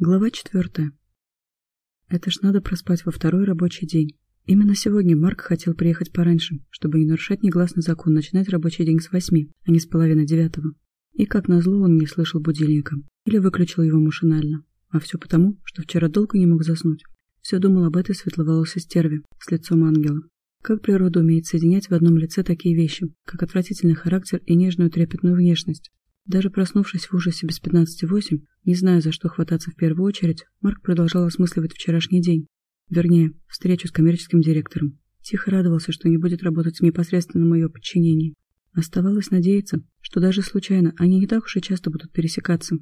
Глава четвертая. Это ж надо проспать во второй рабочий день. Именно сегодня Марк хотел приехать пораньше, чтобы не нарушать негласный закон начинать рабочий день с восьми, а не с половины девятого. И как назло он не слышал будильника. Или выключил его машинально. А все потому, что вчера долго не мог заснуть. Все думал об этой светловолосой стерве с лицом ангела. Как природа умеет соединять в одном лице такие вещи, как отвратительный характер и нежную трепетную внешность, даже проснувшись в ужасе без пятнадцати восемь, не зная, за что хвататься в первую очередь, Марк продолжал осмысливать вчерашний день. Вернее, встречу с коммерческим директором. Тихо радовался, что не будет работать в непосредственном ее подчинении. Оставалось надеяться, что даже случайно они не так уж и часто будут пересекаться.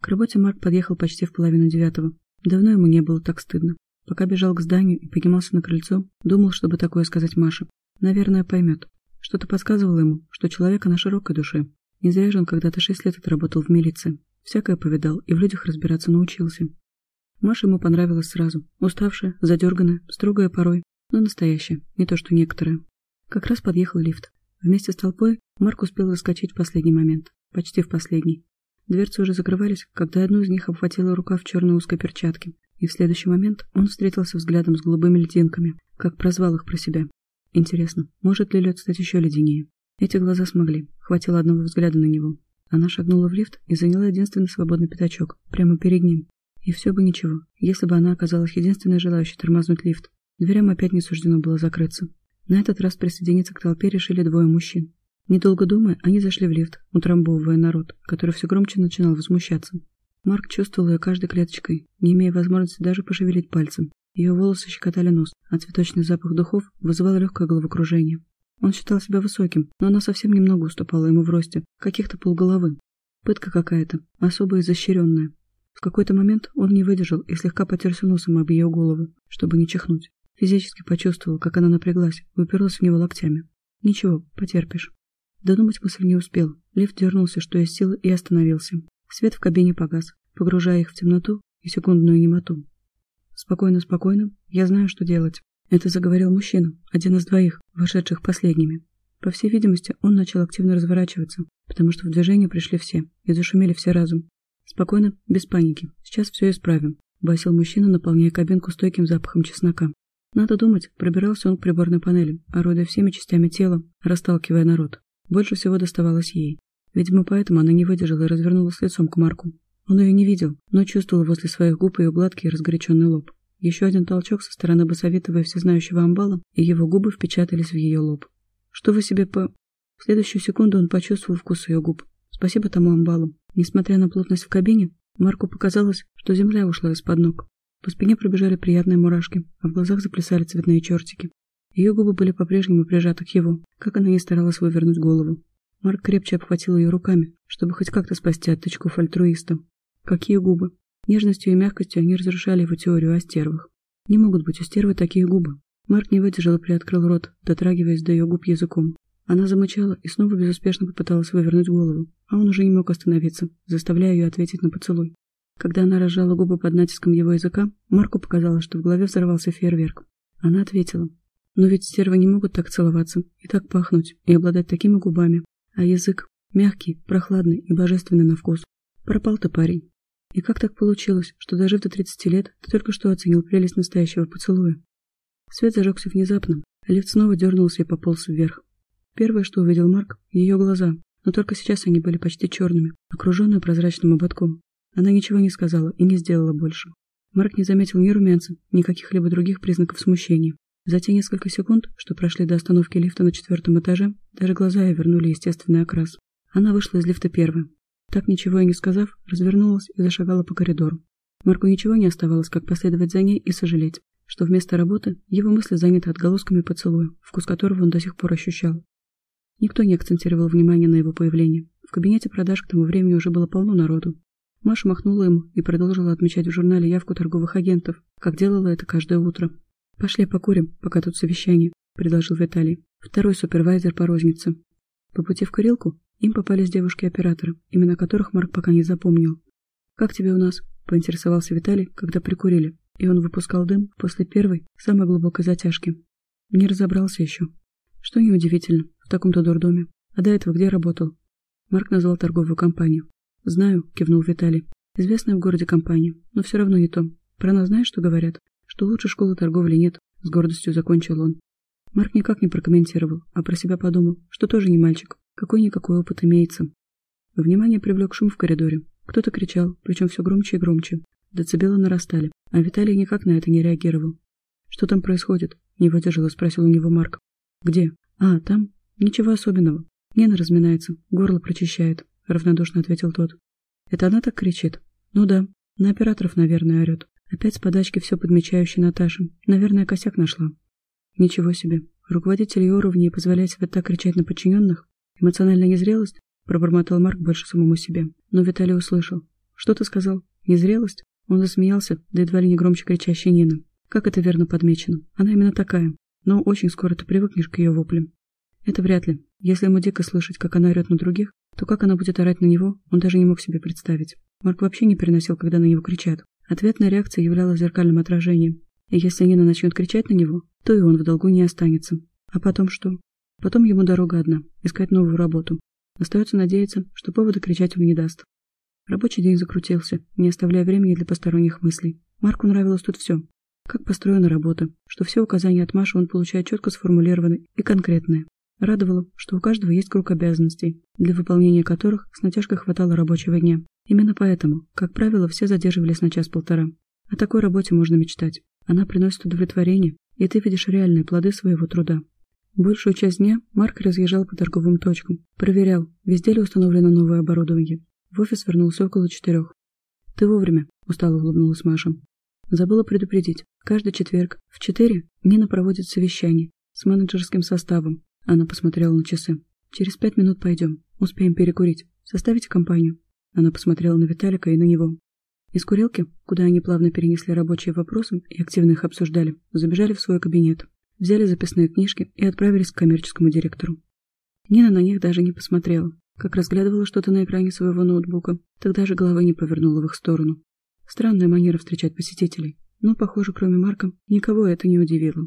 К работе Марк подъехал почти в половину девятого. Давно ему не было так стыдно. Пока бежал к зданию и поднимался на крыльцо, думал, чтобы такое сказать Маше. Наверное, поймет. Что-то подсказывало ему, что человека на широкой душе, не зря же он когда-то шесть лет отработал в милиции. Всякое повидал и в людях разбираться научился. Маша ему понравилась сразу. Уставшая, задерганная, строгая порой, но настоящая, не то что некоторые. Как раз подъехал лифт. Вместе с толпой Марк успел заскочить в последний момент. Почти в последний. Дверцы уже закрывались, когда одну из них обхватила рука в черной узкой перчатке. И в следующий момент он встретился взглядом с голубыми льдинками, как прозвал их про себя. Интересно, может ли лед стать еще леденее? Эти глаза смогли. Хватило одного взгляда на него. Она шагнула в лифт и заняла единственный свободный пятачок, прямо перед ним. И все бы ничего, если бы она оказалась единственной желающей тормознуть лифт. Дверям опять не суждено было закрыться. На этот раз присоединиться к толпе решили двое мужчин. Недолго думая, они зашли в лифт, утрамбовывая народ, который все громче начинал возмущаться. Марк чувствовал ее каждой клеточкой, не имея возможности даже пошевелить пальцем. Ее волосы щекотали нос, а цветочный запах духов вызывал легкое головокружение. Он считал себя высоким, но она совсем немного уступала ему в росте, каких-то полголовы. Пытка какая-то, особо изощренная. В какой-то момент он не выдержал и слегка потерся носом об ее голову, чтобы не чихнуть. Физически почувствовал, как она напряглась, и уперлась в него локтями. Ничего, потерпишь. Додумать мысль не успел. Лифт дернулся, что из силы, и остановился. Свет в кабине погас, погружая их в темноту и секундную немоту. Спокойно, спокойно, я знаю, что делать. Это заговорил мужчина, один из двоих, вошедших последними. По всей видимости, он начал активно разворачиваться, потому что в движение пришли все и зашумели все разом. «Спокойно, без паники. Сейчас все исправим», — басил мужчина, наполняя кабинку стойким запахом чеснока. Надо думать, пробирался он к приборной панели, орудуя всеми частями тела, расталкивая народ. Больше всего доставалось ей. Видимо, поэтому она не выдержала и развернулась лицом к Марку. Он ее не видел, но чувствовал возле своих губ ее гладкий и разгоряченный лоб. Еще один толчок со стороны басовитого и всезнающего амбала, и его губы впечатались в ее лоб. «Что вы себе по...» В следующую секунду он почувствовал вкус ее губ. Спасибо тому амбалу. Несмотря на плотность в кабине, Марку показалось, что земля ушла из-под ног. По спине пробежали приятные мурашки, а в глазах заплясали цветные чертики. Ее губы были по-прежнему прижаты к его, как она не старалась вывернуть голову. Марк крепче обхватил ее руками, чтобы хоть как-то спасти от тычков альтруиста. Какие губы! Нежностью и мягкостью они разрушали его теорию о стервах. Не могут быть у стервы такие губы. Марк не выдержал и приоткрыл рот, дотрагиваясь до ее губ языком. Она замычала и снова безуспешно попыталась вывернуть голову, а он уже не мог остановиться, заставляя ее ответить на поцелуй. Когда она разжала губы под натиском его языка, Марку показалось, что в голове взорвался фейерверк. Она ответила. Но ведь стервы не могут так целоваться, и так пахнуть, и обладать такими губами. А язык мягкий, прохладный и божественный на вкус. Пропал ты, парень. И как так получилось, что дожив до 30 лет, ты только что оценил прелесть настоящего поцелуя? Свет зажегся внезапно, а лифт снова дернулся и пополз вверх. Первое, что увидел Марк, ее глаза, но только сейчас они были почти черными, окруженные прозрачным ободком. Она ничего не сказала и не сделала больше. Марк не заметил ни румянца, ни каких-либо других признаков смущения. За те несколько секунд, что прошли до остановки лифта на четвертом этаже, даже глаза ее вернули естественный окрас. Она вышла из лифта первой, так ничего и не сказав, развернулась и зашагала по коридору. Марку ничего не оставалось, как последовать за ней и сожалеть, что вместо работы его мысли заняты отголосками поцелуя, вкус которого он до сих пор ощущал. Никто не акцентировал внимание на его появление. В кабинете продаж к тому времени уже было полно народу. Маша махнула ему и продолжила отмечать в журнале явку торговых агентов, как делала это каждое утро. «Пошли покурим, пока тут совещание», — предложил Виталий, второй супервайзер по рознице. По пути в курилку им попались девушки-операторы, имена которых Марк пока не запомнил. «Как тебе у нас?» – поинтересовался Виталий, когда прикурили, и он выпускал дым после первой, самой глубокой затяжки. Не разобрался еще. Что неудивительно, в таком-то дурдоме. А до этого где работал? Марк назвал торговую компанию. «Знаю», – кивнул Виталий. Известная в городе компания, но все равно не то. Про нас знаешь, что говорят? Что лучше школы торговли нет, с гордостью закончил он. Марк никак не прокомментировал, а про себя подумал, что тоже не мальчик, какой-никакой опыт имеется. Внимание привлек шум в коридоре. Кто-то кричал, причем все громче и громче. Децибелы нарастали, а Виталий никак на это не реагировал. «Что там происходит?» — не выдержал и спросил у него Марк. «Где?» «А, там? Ничего особенного. Гена разминается, горло прочищает», — равнодушно ответил тот. «Это она так кричит?» «Ну да, на операторов, наверное, орет. Опять с подачки все подмечающей Наташи. Наверное, косяк нашла». «Ничего себе. Руководитель ее уровня позволяет себе так кричать на подчиненных? Эмоциональная незрелость?» — пробормотал Марк больше самому себе. Но Виталий услышал. «Что ты сказал? Незрелость?» Он засмеялся, да едва ли не громче кричащей Нина. Как это верно подмечено. Она именно такая. Но очень скоро ты привыкнешь к ее воплям. Это вряд ли. Если ему дико слышать, как она орет на других, то как она будет орать на него, он даже не мог себе представить. Марк вообще не переносил, когда на него кричат. Ответная реакция являлась зеркальным отражением. И если Нина начнет кричать на него, то и он в долгу не останется. А потом что? Потом ему дорога одна – искать новую работу. Остается надеяться, что повода кричать ему не даст. Рабочий день закрутился, не оставляя времени для посторонних мыслей. Марку нравилось тут все. Как построена работа, что все указания от Маши он получает четко сформулированные и конкретные. Радовало, что у каждого есть круг обязанностей, для выполнения которых с натяжкой хватало рабочего дня. Именно поэтому, как правило, все задерживались на час-полтора. О такой работе можно мечтать. Она приносит удовлетворение, и ты видишь реальные плоды своего труда. Большую часть дня Марк разъезжал по торговым точкам, проверял, везде ли установлено новое оборудование. В офис вернулся около четырех. «Ты вовремя», — устало улыбнулась Маша. Забыла предупредить. Каждый четверг в четыре Нина проводит совещание с менеджерским составом. Она посмотрела на часы. «Через пять минут пойдем. Успеем перекурить. Составите компанию». Она посмотрела на Виталика и на него. Из курилки, куда они плавно перенесли рабочие вопросы и активно их обсуждали, забежали в свой кабинет, взяли записные книжки и отправились к коммерческому директору. Нина на них даже не посмотрела, как разглядывала что-то на экране своего ноутбука, тогда же головы не повернула в их сторону. Странная манера встречать посетителей, но, похоже, кроме Марка, никого это не удивило.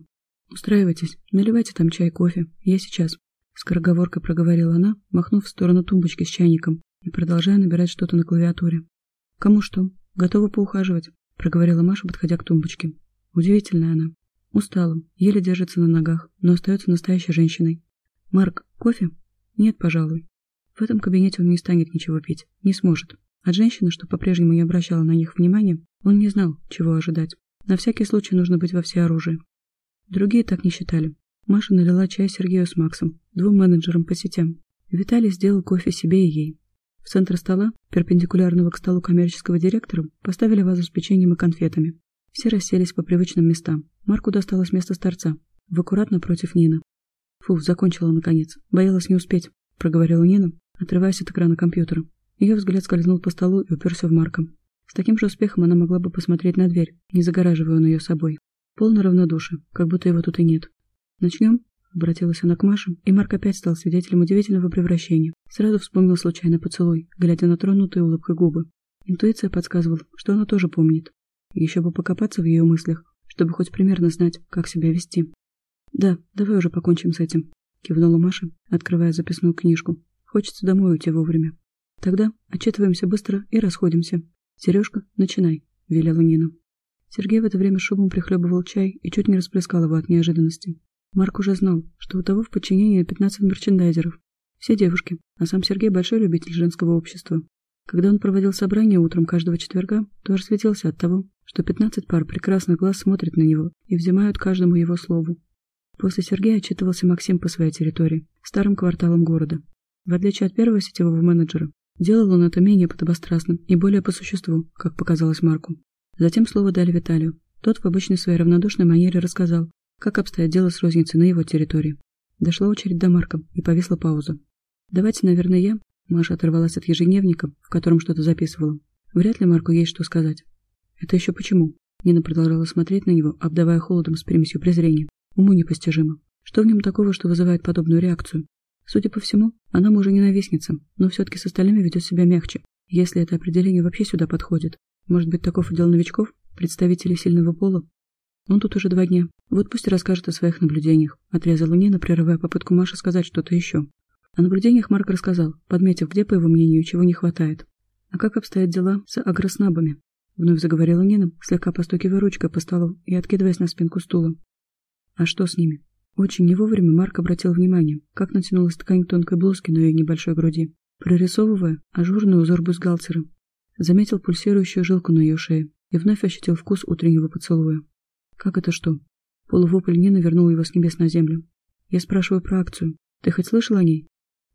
«Устраивайтесь, наливайте там чай, кофе, я сейчас», — скороговоркой проговорила она, махнув в сторону тумбочки с чайником и продолжая набирать что-то на клавиатуре. «Кому что? Готова поухаживать», — проговорила Маша, подходя к тумбочке. Удивительная она. Устала, еле держится на ногах, но остается настоящей женщиной. «Марк, кофе?» «Нет, пожалуй». В этом кабинете он не станет ничего пить, не сможет. От женщины, что по-прежнему не обращала на них внимания, он не знал, чего ожидать. На всякий случай нужно быть во всеоружии. Другие так не считали. Маша налила чай Сергею с Максом, двум менеджерам по сетям. Виталий сделал кофе себе и ей. В центр стола, перпендикулярного к столу коммерческого директора, поставили вазу с печеньем и конфетами. Все расселись по привычным местам. Марку досталось место старца, в аккуратно против Нины. Фу, закончила наконец. Боялась не успеть, проговорила Нина, отрываясь от экрана компьютера. Ее взгляд скользнул по столу и уперся в Марка. С таким же успехом она могла бы посмотреть на дверь, не загораживая он ее собой. Полно равнодушие, как будто его тут и нет. «Начнем?» — обратилась она к Маше, и Марк опять стал свидетелем удивительного превращения. Сразу вспомнил случайный поцелуй, глядя на тронутые улыбкой губы. Интуиция подсказывала, что она тоже помнит. Еще бы покопаться в ее мыслях, чтобы хоть примерно знать, как себя вести. «Да, давай уже покончим с этим», — кивнула Маша, открывая записную книжку. «Хочется домой уйти вовремя». Тогда отчитываемся быстро и расходимся. Сережка, начинай, велела Нина. Сергей в это время шумом прихлебывал чай и чуть не расплескал его от неожиданности. Марк уже знал, что у того в подчинении 15 мерчендайзеров. Все девушки, а сам Сергей большой любитель женского общества. Когда он проводил собрание утром каждого четверга, то светился от того, что 15 пар прекрасных глаз смотрят на него и взимают каждому его слову. После Сергея отчитывался Максим по своей территории, старым кварталам города. В отличие от первого сетевого менеджера, Делал он это менее подобострастным и более по существу, как показалось Марку. Затем слово дали Виталию. Тот в обычной своей равнодушной манере рассказал, как обстоят дела с розницей на его территории. Дошла очередь до Марка, и повисла пауза. «Давайте, наверное, я...» Маша оторвалась от ежедневника, в котором что-то записывала. Вряд ли Марку есть что сказать. «Это еще почему?» Нина продолжала смотреть на него, обдавая холодом с примесью презрения. Уму непостижимо. Что в нем такого, что вызывает подобную реакцию? Судя по всему, она мужа ненавистница, но все-таки с остальными ведет себя мягче, если это определение вообще сюда подходит. Может быть, таков удел новичков, представителей сильного пола? Он тут уже два дня. Вот пусть расскажет о своих наблюдениях, отрезала Нина, прерывая попытку Маши сказать что-то еще. О наблюдениях Марк рассказал, подметив, где, по его мнению, чего не хватает. «А как обстоят дела с агроснабами?» Вновь заговорила Нина, слегка постукивая ручкой по столу и откидываясь на спинку стула. «А что с ними?» Очень не вовремя Марк обратил внимание, как натянулась ткань тонкой блузки на ее небольшой груди, прорисовывая ажурный узор бюстгальтера. Заметил пульсирующую жилку на ее шее и вновь ощутил вкус утреннего поцелуя. «Как это что?» Полувопль Нины вернул его с небес на землю. «Я спрашиваю про акцию. Ты хоть слышал о ней?»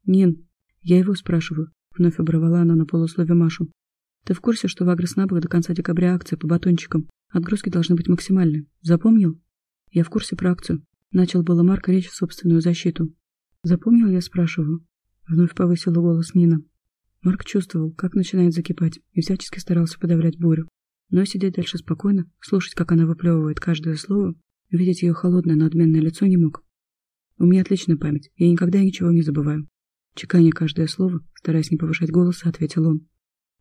«Нин, я его спрашиваю», — вновь оборвала она на полуслове Машу. «Ты в курсе, что в агроснабах до конца декабря акция по батончикам? Отгрузки должны быть максимальны. Запомнил?» «Я в курсе про акцию». Начал было Марк речь в собственную защиту. «Запомнил, я спрашиваю?» Вновь повысила голос Нина. Марк чувствовал, как начинает закипать, и всячески старался подавлять бурю. Но сидеть дальше спокойно, слушать, как она выплевывает каждое слово, видеть ее холодное надменное лицо не мог. У меня отличная память, я никогда ничего не забываю. Чеканя каждое слово, стараясь не повышать голоса, ответил он.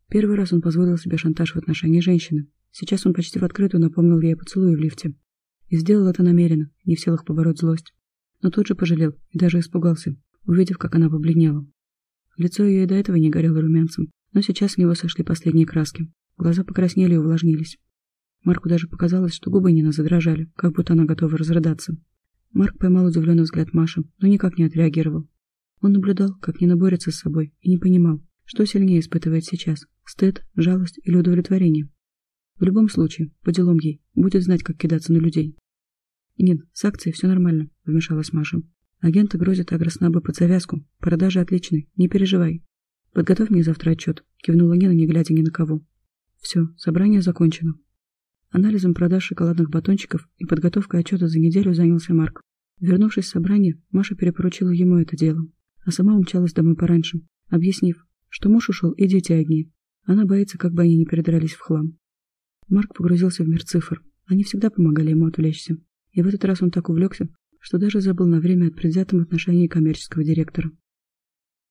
Первый раз он позволил себе шантаж в отношении женщины. Сейчас он почти в открытую напомнил ей о поцелуе в лифте. И сделал это намеренно, не в силах побороть злость. Но тут же пожалел и даже испугался, увидев, как она побледнела. Лицо ее и до этого не горело румянцем, но сейчас с него сошли последние краски. Глаза покраснели и увлажнились. Марку даже показалось, что губы Нина задрожали, как будто она готова разрыдаться. Марк поймал удивленный взгляд Маши, но никак не отреагировал. Он наблюдал, как Нина борется с собой, и не понимал, что сильнее испытывает сейчас – стыд, жалость или удовлетворение. В любом случае, по делам ей, будет знать, как кидаться на людей. «Нет, с акцией все нормально», – вмешалась Маша. «Агенты грозят агроснабы под завязку. Продажи отличные, не переживай. Подготовь мне завтра отчет», – кивнула Нина, не глядя ни на кого. «Все, собрание закончено». Анализом продаж шоколадных батончиков и подготовкой отчета за неделю занялся Марк. Вернувшись с собрания, Маша перепоручила ему это дело, а сама умчалась домой пораньше, объяснив, что муж ушел и дети одни. Она боится, как бы они не передрались в хлам. Марк погрузился в мир цифр. Они всегда помогали ему отвлечься. И в этот раз он так увлекся, что даже забыл на время от предвзятом отношении коммерческого директора.